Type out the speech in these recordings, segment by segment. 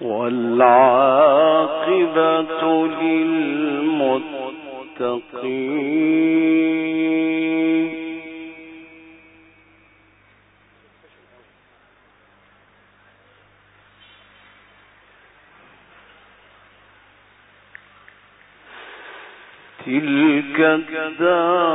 والعاقبة للمتقين. تلك الدار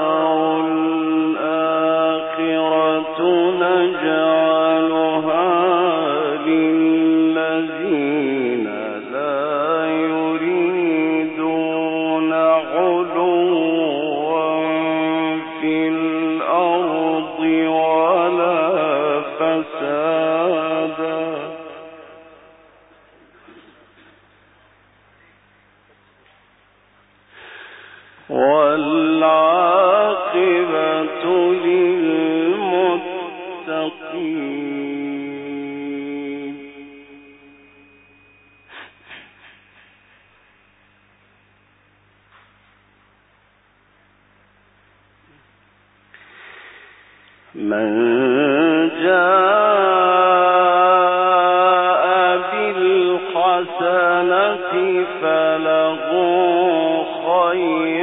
فله خير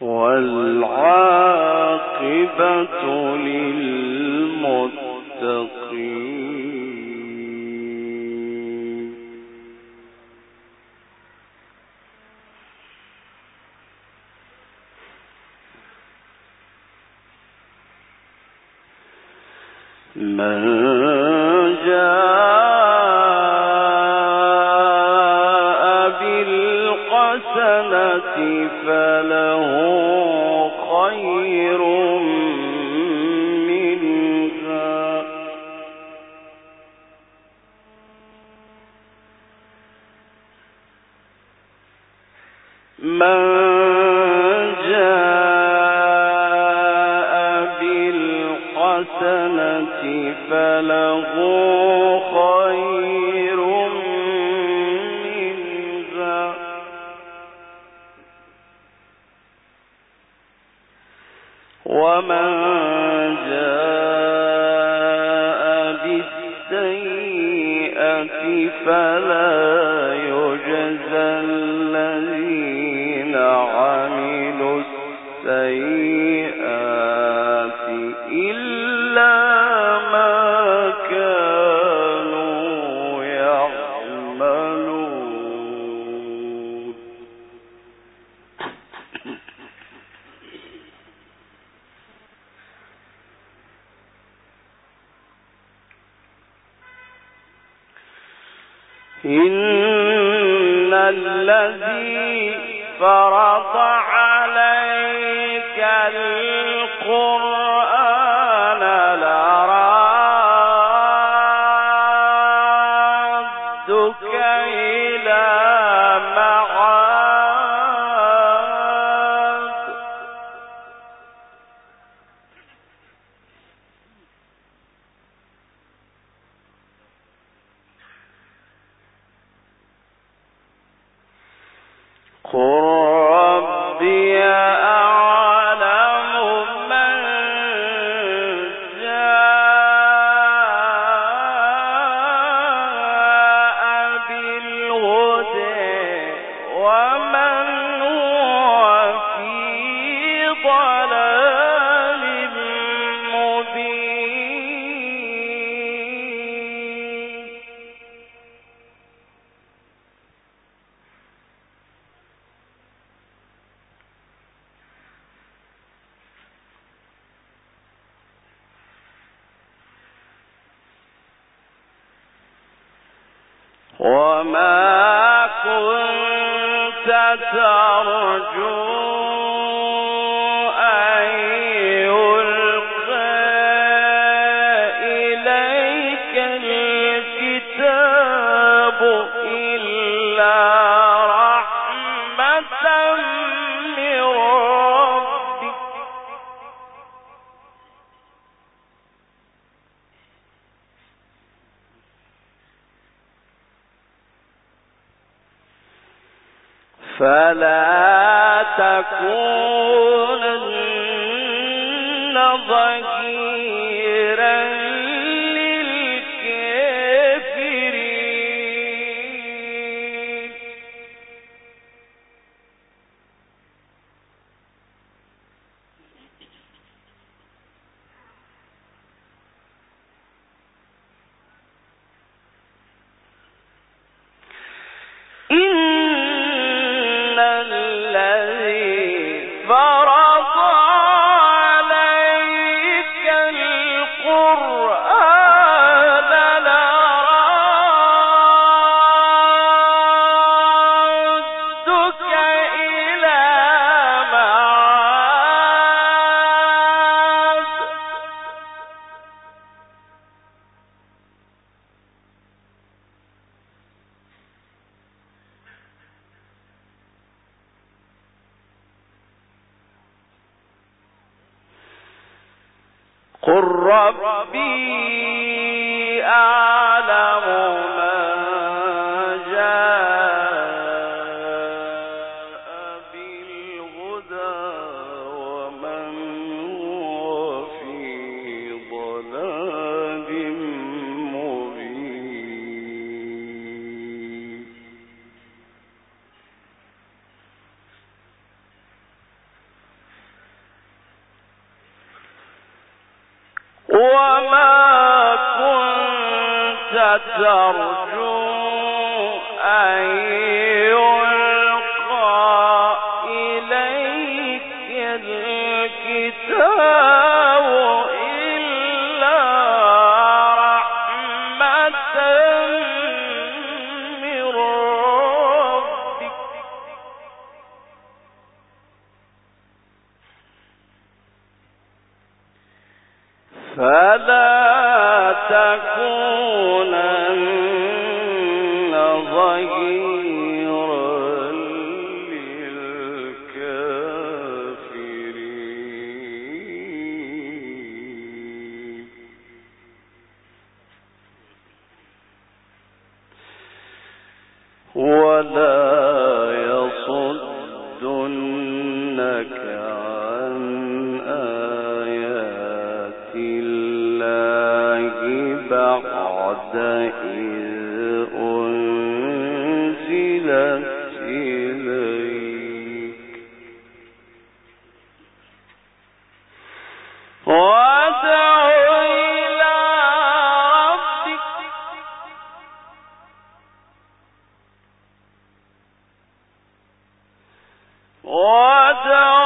والعاقبة لله وما ترجو أن وجعل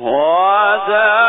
وَذَا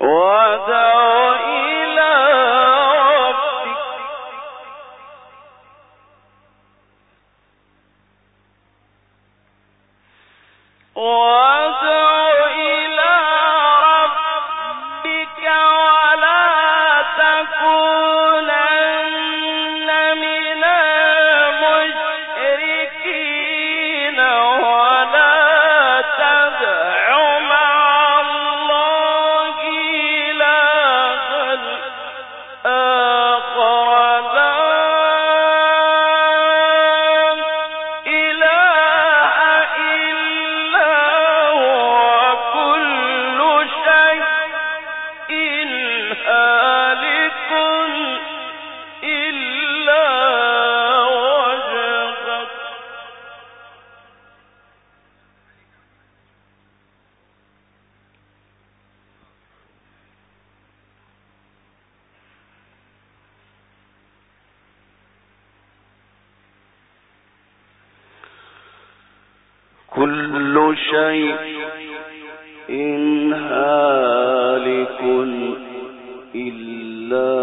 وَذَا إلا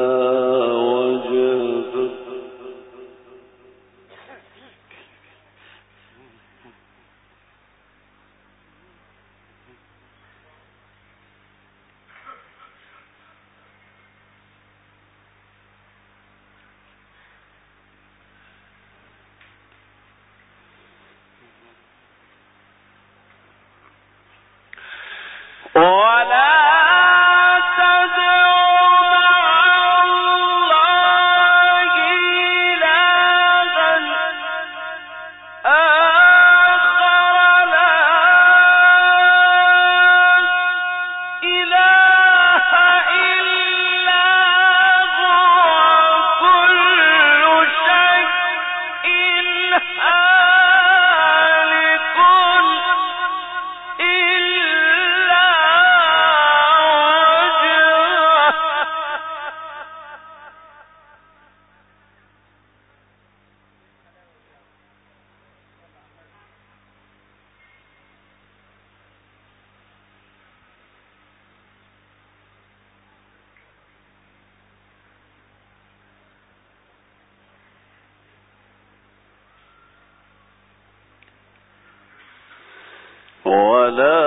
ولا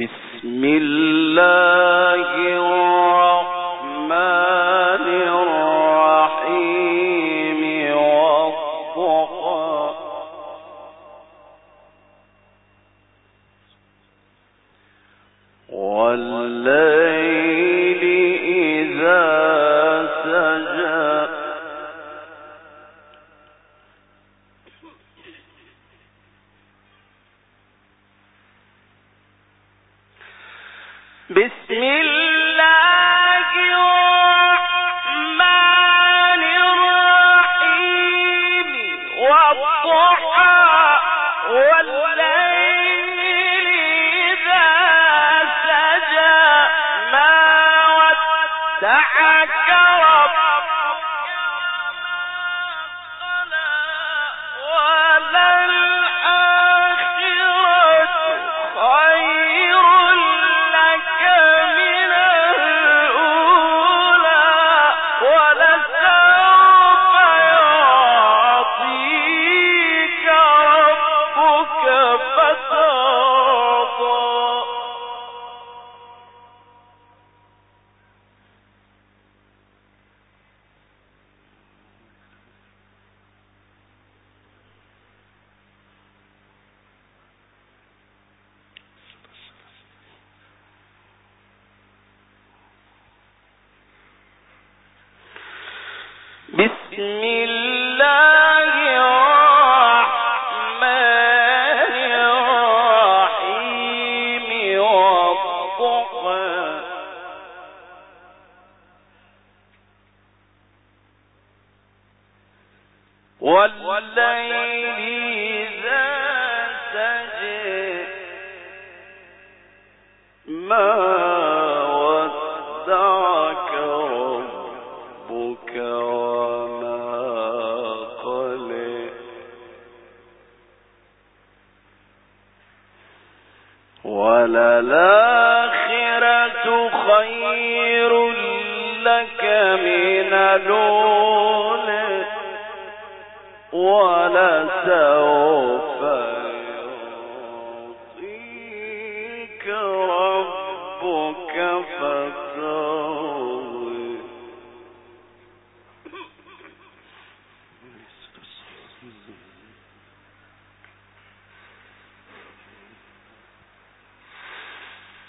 بسم الله بسم الله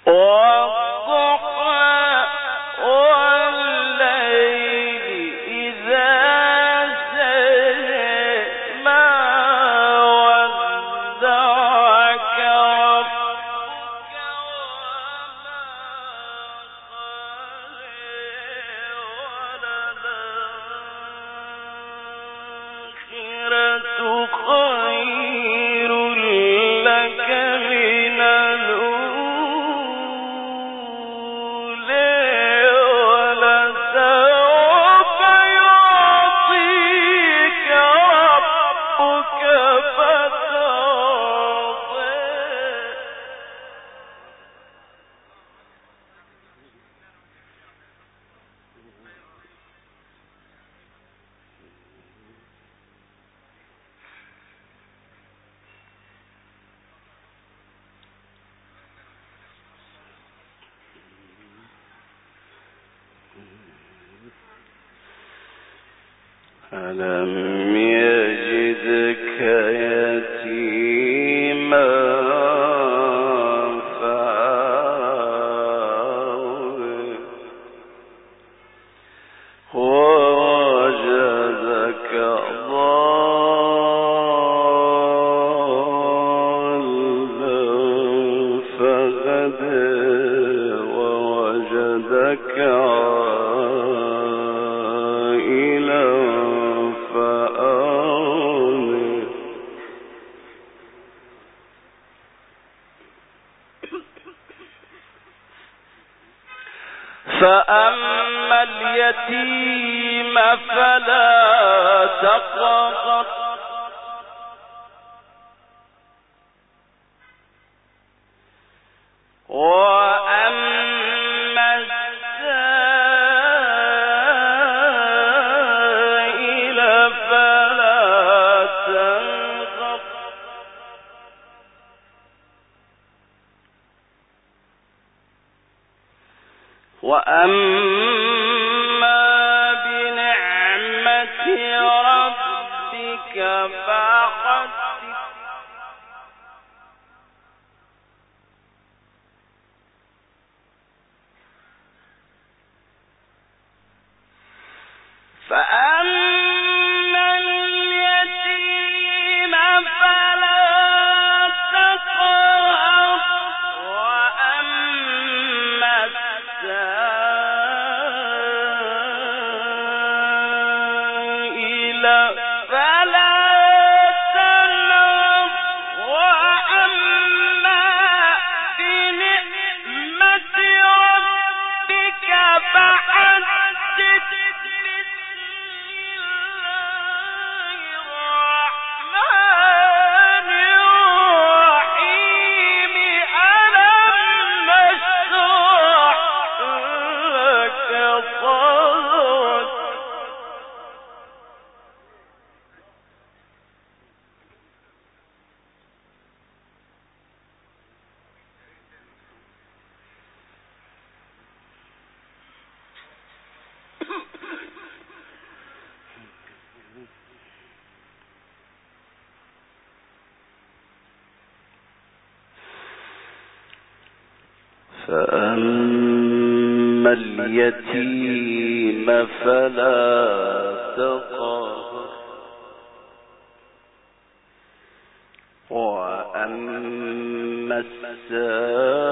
or فأما اليتيم فلا تقهر. وأما السائل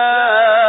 جاء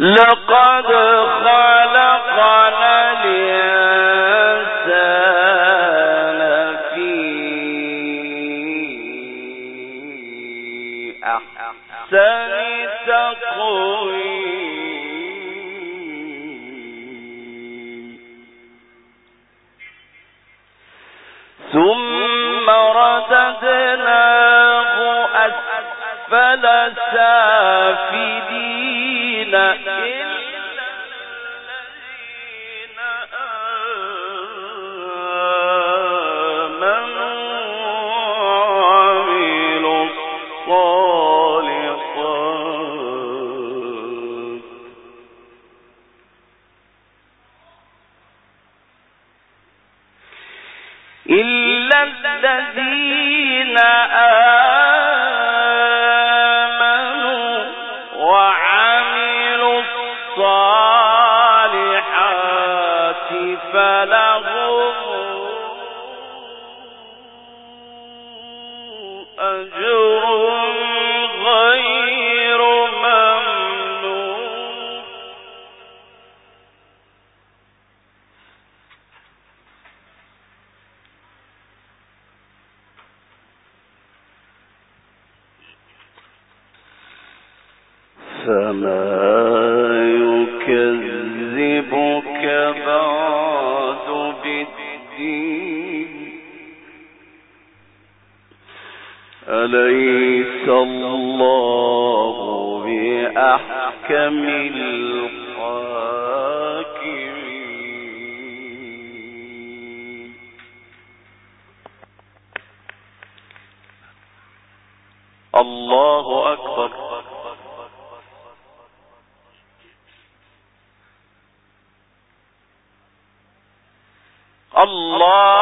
لقد خلقنا في أحسن ثم رددناه أسفل سافلين. الذين اللہ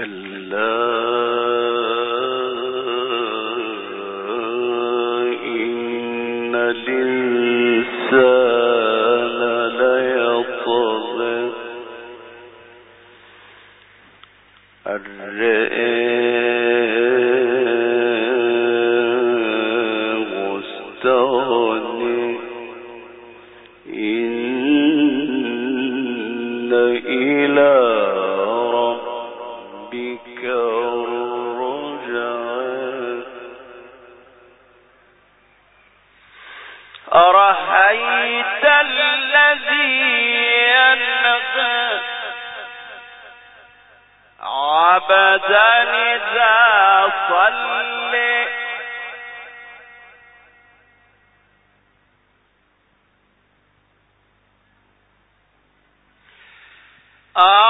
أرهيت آ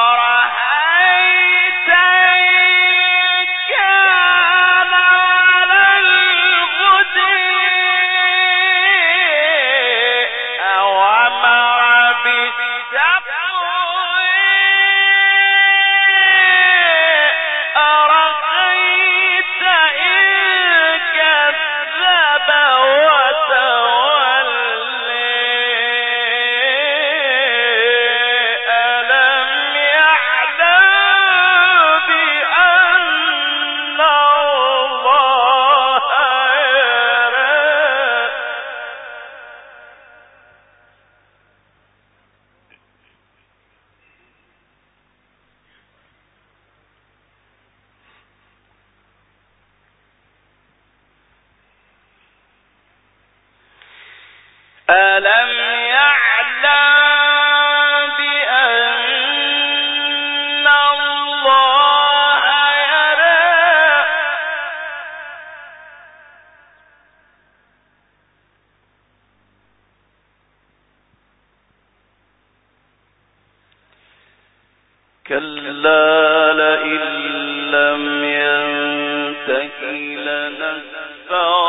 كلا لئن لم ينتك لنسفعا